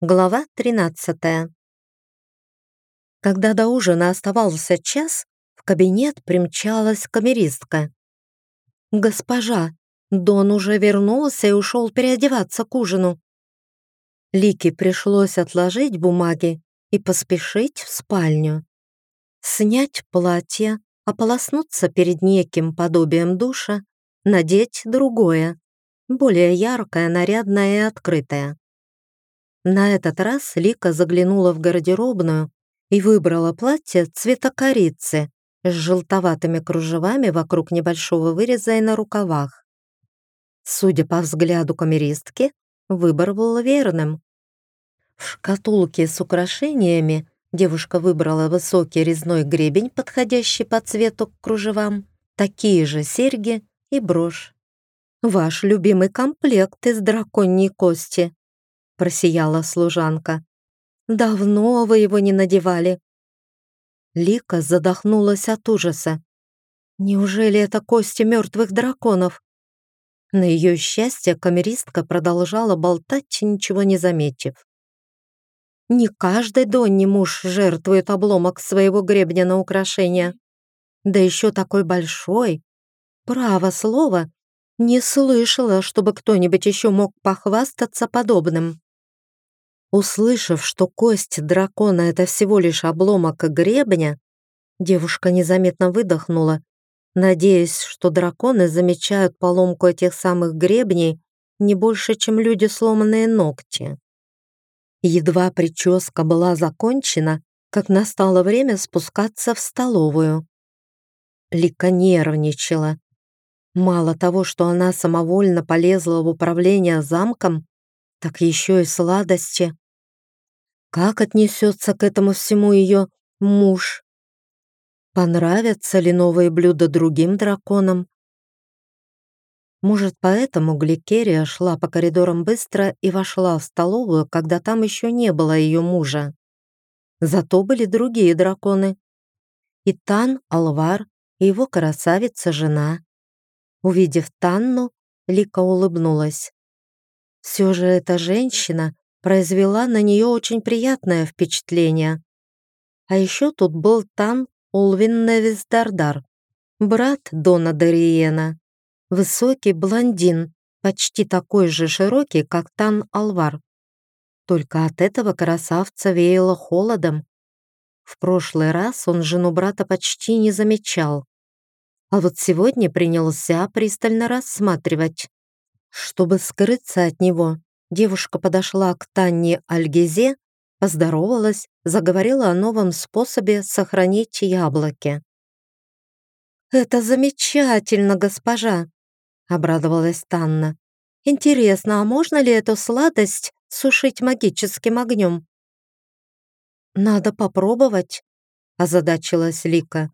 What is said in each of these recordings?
Глава 13. Когда до ужина оставался час, в кабинет примчалась камеристка. «Госпожа, Дон уже вернулся и ушел переодеваться к ужину». Лике пришлось отложить бумаги и поспешить в спальню. Снять платье, ополоснуться перед неким подобием душа, надеть другое, более яркое, нарядное и открытое. На этот раз Лика заглянула в гардеробную и выбрала платье цвета корицы с желтоватыми кружевами вокруг небольшого выреза и на рукавах. Судя по взгляду камеристки, выбор был верным. В шкатулке с украшениями девушка выбрала высокий резной гребень, подходящий по цвету к кружевам, такие же серьги и брошь. «Ваш любимый комплект из драконьей кости», просияла служанка. «Давно вы его не надевали». Лика задохнулась от ужаса. «Неужели это кости мертвых драконов?» На ее счастье камеристка продолжала болтать, ничего не заметив. «Не каждый Донни муж жертвует обломок своего гребня на украшение. Да еще такой большой. Право слово, не слышала, чтобы кто-нибудь еще мог похвастаться подобным. Услышав, что кость дракона — это всего лишь обломок гребня, девушка незаметно выдохнула, надеясь, что драконы замечают поломку этих самых гребней не больше, чем люди сломанные ногти. Едва прическа была закончена, как настало время спускаться в столовую. Лика нервничала. Мало того, что она самовольно полезла в управление замком, так еще и сладости. Как отнесется к этому всему ее муж? Понравятся ли новые блюда другим драконам? Может, поэтому Гликерия шла по коридорам быстро и вошла в столовую, когда там еще не было ее мужа. Зато были другие драконы. И Тан, Алвар, и его красавица-жена. Увидев Танну, Лика улыбнулась. Все же эта женщина произвела на нее очень приятное впечатление. А еще тут был Тан Улвин Невис Дардар, брат Дона Дариена, высокий блондин, почти такой же широкий, как Тан Алвар. Только от этого красавца веяло холодом. В прошлый раз он жену брата почти не замечал. А вот сегодня принялся пристально рассматривать. Чтобы скрыться от него, девушка подошла к Танне Альгезе, поздоровалась, заговорила о новом способе сохранить яблоки. «Это замечательно, госпожа!» — обрадовалась Танна. «Интересно, а можно ли эту сладость сушить магическим огнем?» «Надо попробовать», — озадачилась Лика.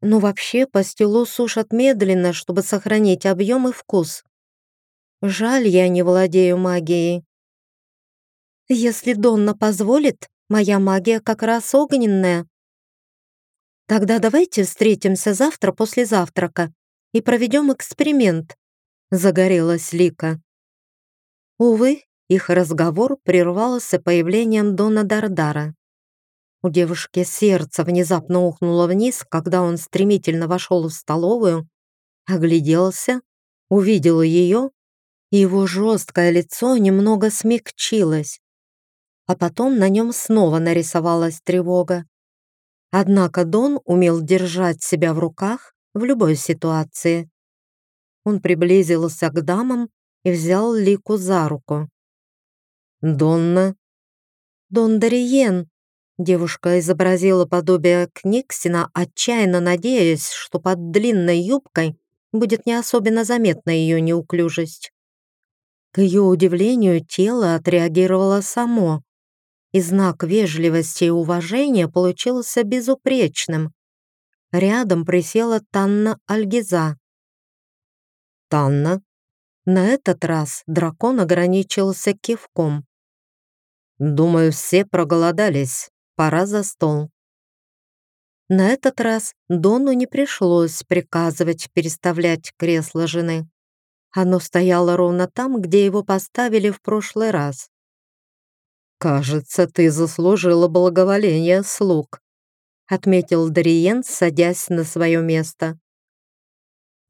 «Ну вообще пастилу сушат медленно, чтобы сохранить объем и вкус. Жаль, я не владею магией. Если Донна позволит, моя магия как раз огненная. Тогда давайте встретимся завтра после завтрака и проведем эксперимент. Загорелась Лика. Увы, их разговор прервался появлением Дона Дардара. У девушки сердце внезапно ухнуло вниз, когда он стремительно вошел в столовую, огляделся, увидел ее его жесткое лицо немного смягчилось, а потом на нем снова нарисовалась тревога. Однако Дон умел держать себя в руках в любой ситуации. Он приблизился к дамам и взял Лику за руку. «Донна?» «Дон Дариен», Девушка изобразила подобие Книксина, отчаянно надеясь, что под длинной юбкой будет не особенно заметна ее неуклюжесть. К ее удивлению, тело отреагировало само, и знак вежливости и уважения получился безупречным. Рядом присела Танна Альгиза. «Танна?» На этот раз дракон ограничился кивком. «Думаю, все проголодались. Пора за стол». На этот раз Дону не пришлось приказывать переставлять кресло жены. Оно стояло ровно там, где его поставили в прошлый раз. «Кажется, ты заслужила благоволение слуг», отметил Дариен, садясь на свое место.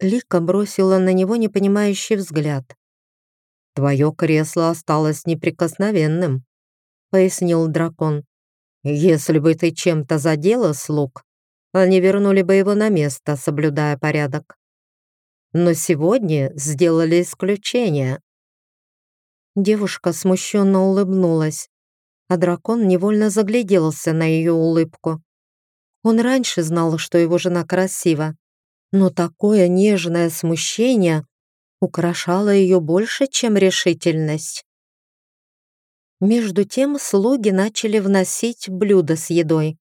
Лика бросила на него непонимающий взгляд. «Твое кресло осталось неприкосновенным», — пояснил дракон. «Если бы ты чем-то задела слуг, они вернули бы его на место, соблюдая порядок. Но сегодня сделали исключение». Девушка смущенно улыбнулась, а дракон невольно загляделся на ее улыбку. Он раньше знал, что его жена красива, но такое нежное смущение украшало ее больше, чем решительность. Между тем слуги начали вносить блюда с едой.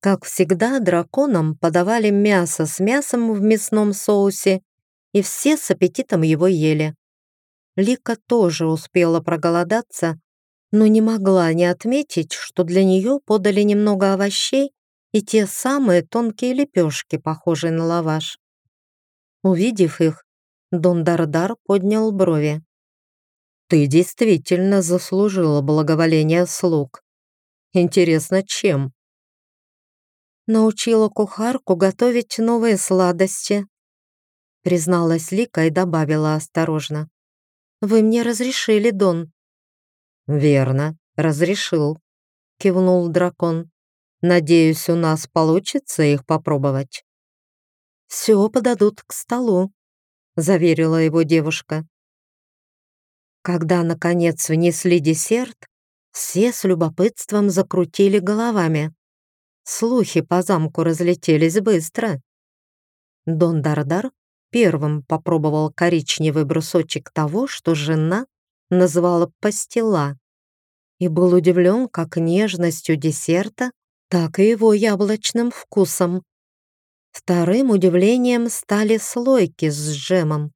Как всегда, драконам подавали мясо с мясом в мясном соусе, и все с аппетитом его ели. Лика тоже успела проголодаться, но не могла не отметить, что для нее подали немного овощей и те самые тонкие лепешки, похожие на лаваш. Увидев их, Дон Дардар поднял брови. «Ты действительно заслужила благоволение слуг. Интересно, чем?» Научила кухарку готовить новые сладости. Призналась Лика и добавила осторожно. «Вы мне разрешили, Дон?» «Верно, разрешил», — кивнул дракон. Надеюсь, у нас получится их попробовать. Все подадут к столу, заверила его девушка. Когда, наконец, внесли десерт, все с любопытством закрутили головами. Слухи по замку разлетелись быстро. Дон Дардар первым попробовал коричневый брусочек того, что жена называла пастила, и был удивлен, как нежностью десерта так и его яблочным вкусом. Вторым удивлением стали слойки с джемом.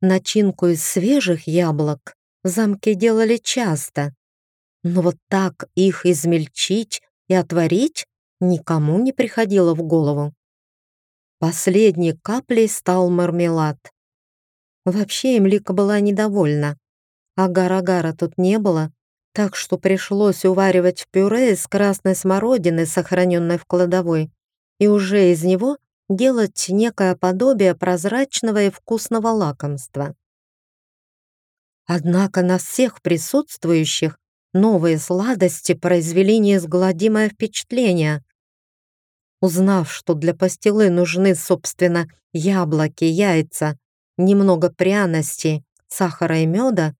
Начинку из свежих яблок в замке делали часто, но вот так их измельчить и отварить никому не приходило в голову. Последней каплей стал мармелад. Вообще Эмлика была недовольна. Агар-агара тут не было, так что пришлось уваривать пюре из красной смородины, сохраненной в кладовой, и уже из него делать некое подобие прозрачного и вкусного лакомства. Однако на всех присутствующих новые сладости произвели неизгладимое впечатление. Узнав, что для пастилы нужны, собственно, яблоки, яйца, немного пряности, сахара и меда,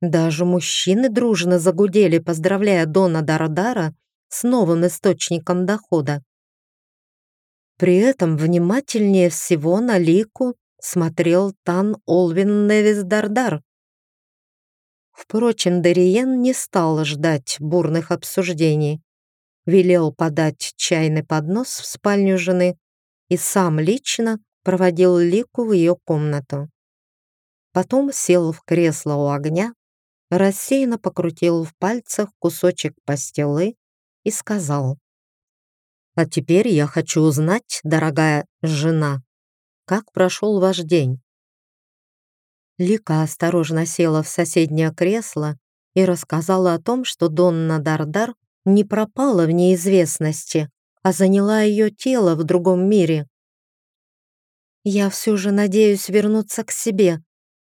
даже мужчины дружно загудели, поздравляя Дона Дарадара с новым источником дохода. При этом внимательнее всего на Лику смотрел Тан Олвин Невис Дардар. Впрочем, Дариен не стал ждать бурных обсуждений. Велел подать чайный поднос в спальню жены и сам лично проводил Лику в ее комнату. Потом сел в кресло у огня рассеянно покрутил в пальцах кусочек пастилы и сказал. «А теперь я хочу узнать, дорогая жена, как прошел ваш день?» Лика осторожно села в соседнее кресло и рассказала о том, что Донна Дардар не пропала в неизвестности, а заняла ее тело в другом мире. «Я все же надеюсь вернуться к себе»,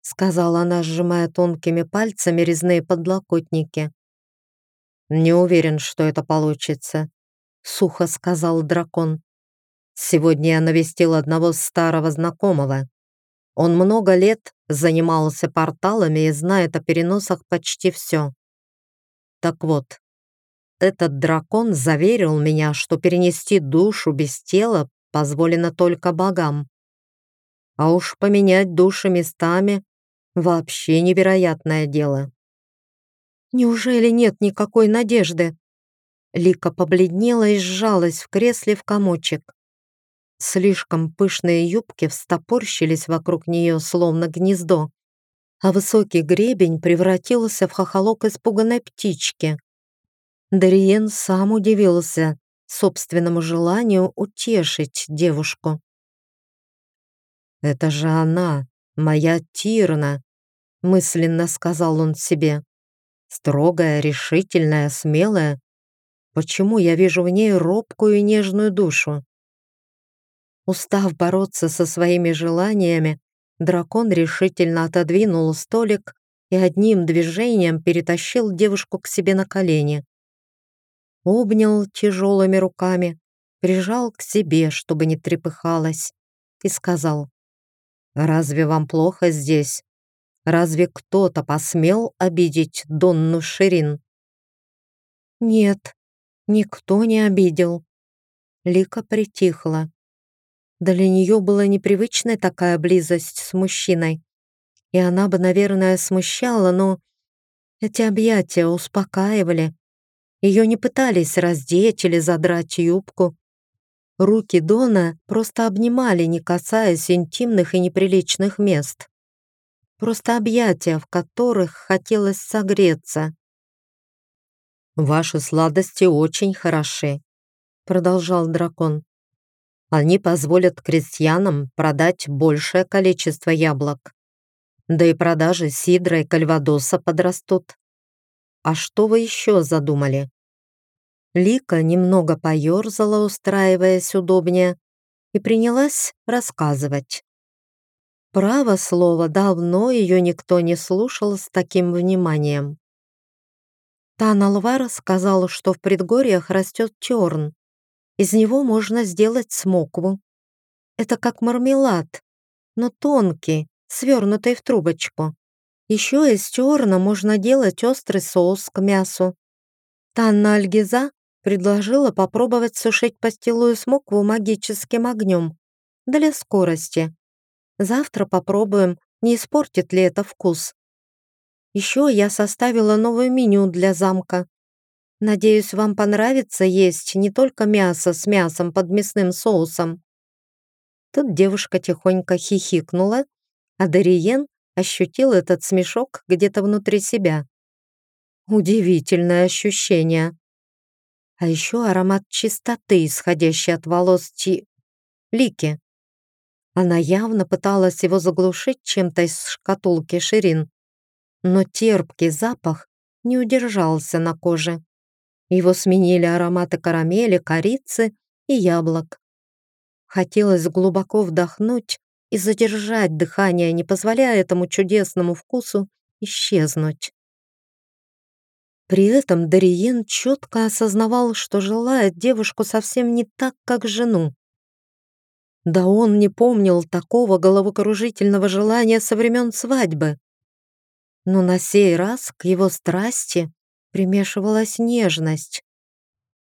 сказала она, сжимая тонкими пальцами резные подлокотники. «Не уверен, что это получится», — сухо сказал дракон. «Сегодня я навестил одного старого знакомого. Он много лет занимался порталами и знает о переносах почти все. Так вот, этот дракон заверил меня, что перенести душу без тела позволено только богам. А уж поменять души местами Вообще невероятное дело. Неужели нет никакой надежды? Лика побледнела и сжалась в кресле в комочек. Слишком пышные юбки встопорщились вокруг нее, словно гнездо, а высокий гребень превратился в хохолок испуганной птички. Дариен сам удивился собственному желанию утешить девушку. «Это же она, моя Тирна!» мысленно сказал он себе. Строгая, решительная, смелая. Почему я вижу в ней робкую и нежную душу? Устав бороться со своими желаниями, дракон решительно отодвинул столик и одним движением перетащил девушку к себе на колени. Обнял тяжелыми руками, прижал к себе, чтобы не трепыхалась, и сказал, «Разве вам плохо здесь? Разве кто-то посмел обидеть Донну Ширин?» «Нет, никто не обидел». Лика притихла. Для нее была непривычная такая близость с мужчиной. И она бы, наверное, смущала, но эти объятия успокаивали. Ее не пытались раздеть или задрать юбку. Руки Дона просто обнимали, не касаясь интимных и неприличных мест. Просто объятия, в которых хотелось согреться. «Ваши сладости очень хороши», — продолжал дракон. Они позволят крестьянам продать большее количество яблок. Да и продажи сидра и кальвадоса подрастут. А что вы еще задумали? Лика немного поерзала, устраиваясь удобнее, и принялась рассказывать. Право слово, давно ее никто не слушал с таким вниманием. Таналвар сказал, что в предгорьях растет терн, из него можно сделать смокву. Это как мармелад, но тонкий, свернутый в трубочку. Еще из терна можно делать острый соус к мясу. Танна Альгиза предложила попробовать сушить пастилую смокву магическим огнем для скорости. Завтра попробуем, не испортит ли это вкус. Еще я составила новое меню для замка. Надеюсь, вам понравится есть не только мясо с мясом под мясным соусом». Тут девушка тихонько хихикнула, а Дариен ощутил этот смешок где-то внутри себя. Удивительное ощущение. А еще аромат чистоты, исходящий от волос Ти... Лики. Она явно пыталась его заглушить чем-то из шкатулки Ширин, но терпкий запах не удержался на коже. Его сменили ароматы карамели, корицы и яблок. Хотелось глубоко вдохнуть и задержать дыхание, не позволяя этому чудесному вкусу исчезнуть. При этом Дариен четко осознавал, что желает девушку совсем не так, как жену. Да он не помнил такого головокружительного желания со времен свадьбы. Но на сей раз к его страсти примешивалась нежность.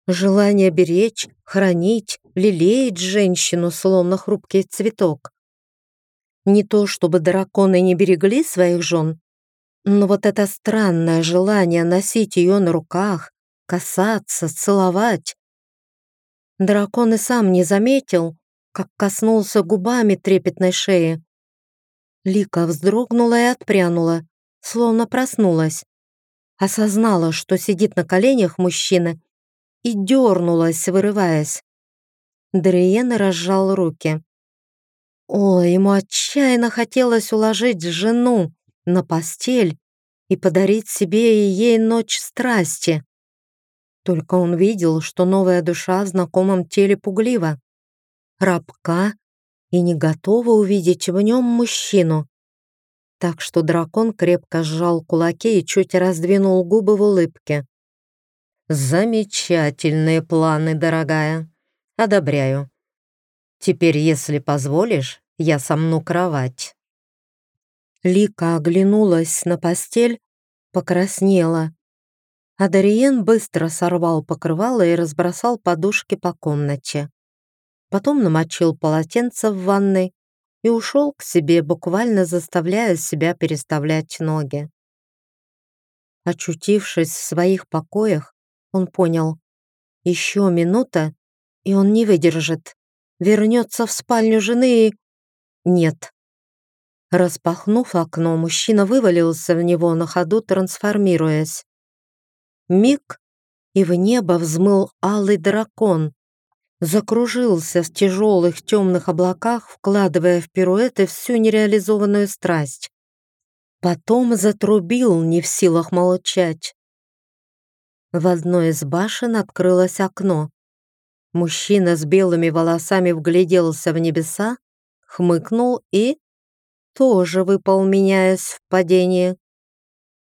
Желание беречь, хранить, лелеять женщину, словно хрупкий цветок. Не то чтобы драконы не берегли своих жен, но вот это странное желание носить ее на руках, касаться, целовать. Дракон и сам не заметил, как коснулся губами трепетной шеи. Лика вздрогнула и отпрянула, словно проснулась осознала, что сидит на коленях мужчины, и дернулась, вырываясь. Дриен разжал руки. О, ему отчаянно хотелось уложить жену на постель и подарить себе и ей ночь страсти. Только он видел, что новая душа в знакомом теле пуглива, рабка и не готова увидеть в нем мужчину так что дракон крепко сжал кулаки и чуть раздвинул губы в улыбке. «Замечательные планы, дорогая. Одобряю. Теперь, если позволишь, я сомну кровать». Лика оглянулась на постель, покраснела. А Дариен быстро сорвал покрывало и разбросал подушки по комнате. Потом намочил полотенце в ванной и ушел к себе, буквально заставляя себя переставлять ноги. Очутившись в своих покоях, он понял, еще минута, и он не выдержит, вернется в спальню жены и... Нет. Распахнув окно, мужчина вывалился в него на ходу, трансформируясь. Миг, и в небо взмыл алый дракон, закружился в тяжелых темных облаках, вкладывая в пируэты всю нереализованную страсть. Потом затрубил, не в силах молчать. В одной из башен открылось окно. Мужчина с белыми волосами вгляделся в небеса, хмыкнул и тоже выпал, меняясь в падении.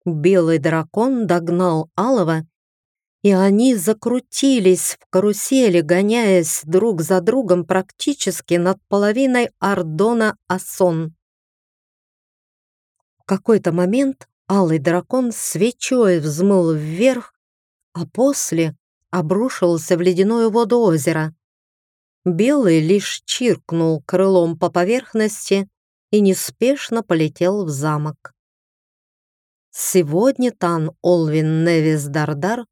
Белый дракон догнал Алова, и они закрутились в карусели, гоняясь друг за другом практически над половиной Ардона Асон. В какой-то момент алый дракон свечой взмыл вверх, а после обрушился в ледяную воду озера. Белый лишь чиркнул крылом по поверхности и неспешно полетел в замок. Сегодня Тан Олвин Невис Дардар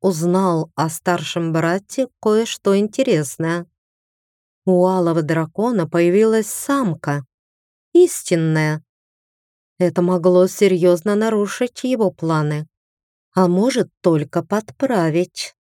узнал о старшем брате кое-что интересное. У алого дракона появилась самка, истинная. Это могло серьезно нарушить его планы а может только подправить.